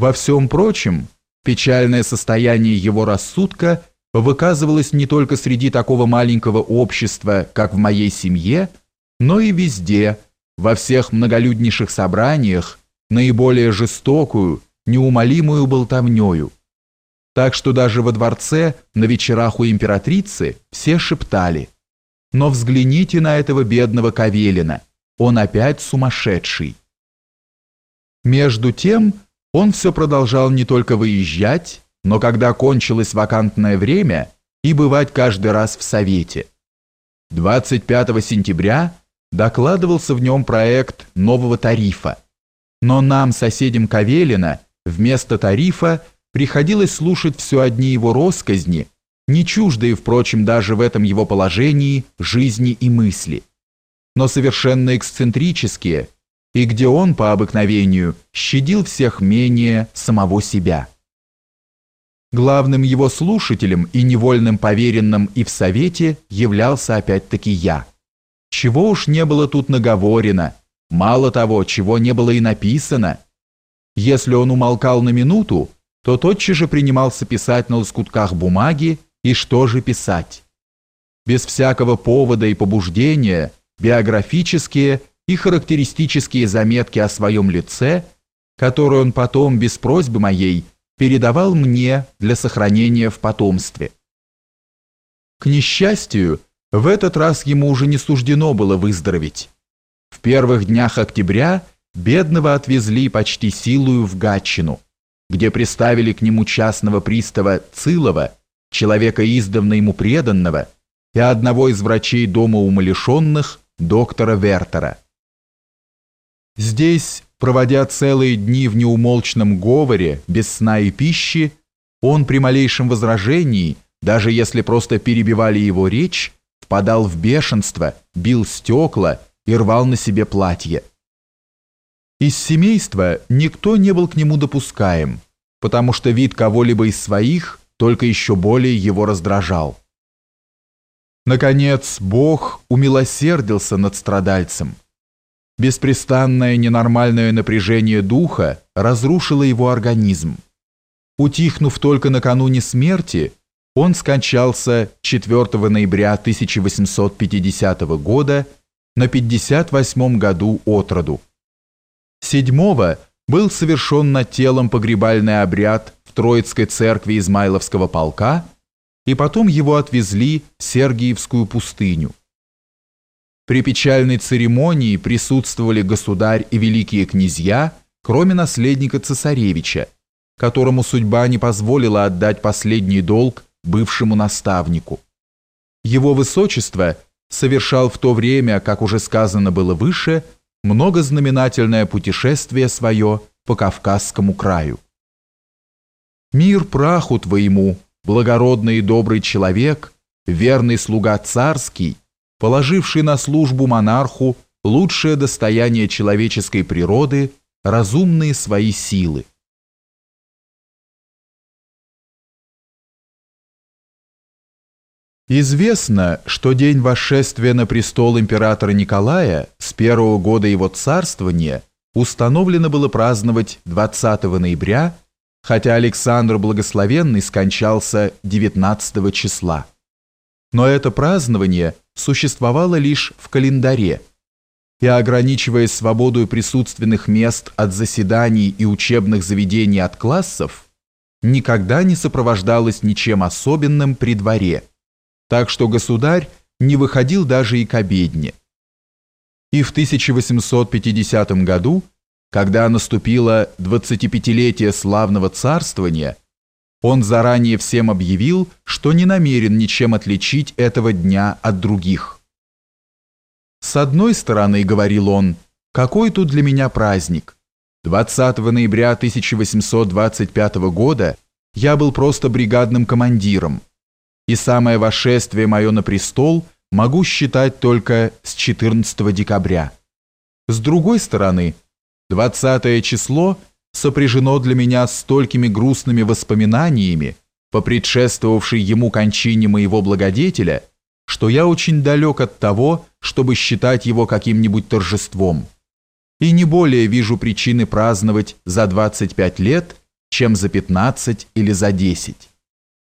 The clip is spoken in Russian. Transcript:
Во всем прочем, печальное состояние его рассудка выказывалось не только среди такого маленького общества, как в моей семье, но и везде, во всех многолюднейших собраниях, наиболее жестокую, неумолимую болтовнёю. Так что даже во дворце на вечерах у императрицы все шептали «Но взгляните на этого бедного Кавелина, он опять сумасшедший». Между тем он все продолжал не только выезжать, но когда кончилось вакантное время, и бывать каждый раз в Совете. 25 сентября докладывался в нем проект нового тарифа, но нам, соседям Кавелина, вместо тарифа приходилось слушать все одни его росказни, не чуждые, впрочем, даже в этом его положении жизни и мысли, но совершенно эксцентрические, и где он, по обыкновению, щадил всех менее самого себя. Главным его слушателем и невольным поверенным и в совете являлся опять-таки я. Чего уж не было тут наговорено, мало того, чего не было и написано. Если он умолкал на минуту, то тотчас же принимался писать на лоскутках бумаги, и что же писать? Без всякого повода и побуждения, биографические и характеристические заметки о своем лице, которые он потом, без просьбы моей, передавал мне для сохранения в потомстве. К несчастью, в этот раз ему уже не суждено было выздороветь. В первых днях октября бедного отвезли почти силою в Гатчину, где приставили к нему частного пристава Цилова, человека издавна ему преданного, и одного из врачей дома умалишенных, доктора Вертера. Здесь Проводя целые дни в неумолчном говоре, без сна и пищи, он при малейшем возражении, даже если просто перебивали его речь, впадал в бешенство, бил стекла и рвал на себе платье. Из семейства никто не был к нему допускаем, потому что вид кого-либо из своих только еще более его раздражал. Наконец, Бог умилосердился над страдальцем. Беспрестанное ненормальное напряжение духа разрушило его организм. Утихнув только накануне смерти, он скончался 4 ноября 1850 года на 58 году от роду. 7 был совершен над телом погребальный обряд в Троицкой церкви Измайловского полка, и потом его отвезли в Сергиевскую пустыню. При печальной церемонии присутствовали государь и великие князья, кроме наследника цесаревича, которому судьба не позволила отдать последний долг бывшему наставнику. Его высочество совершал в то время, как уже сказано было выше, многознаменательное путешествие свое по Кавказскому краю. «Мир праху твоему, благородный и добрый человек, верный слуга царский, положивший на службу монарху лучшее достояние человеческой природы, разумные свои силы. Известно, что день восшествия на престол императора Николая с первого года его царствования установлено было праздновать 20 ноября, хотя Александр Благословенный скончался 19 числа. Но это празднование существовало лишь в календаре, и ограничивая свободу присутственных мест от заседаний и учебных заведений от классов, никогда не сопровождалось ничем особенным при дворе, так что государь не выходил даже и к обедне. И в 1850 году, когда наступило 25-летие славного царствования, он заранее всем объявил, что не намерен ничем отличить этого дня от других. «С одной стороны, — говорил он, — какой тут для меня праздник? 20 ноября 1825 года я был просто бригадным командиром, и самое восшествие мое на престол могу считать только с 14 декабря. С другой стороны, 20 число — сопряжено для меня столькими грустными воспоминаниями по предшествовавшей ему кончине моего благодетеля, что я очень далек от того, чтобы считать его каким-нибудь торжеством. И не более вижу причины праздновать за 25 лет чем за 15 или за 10.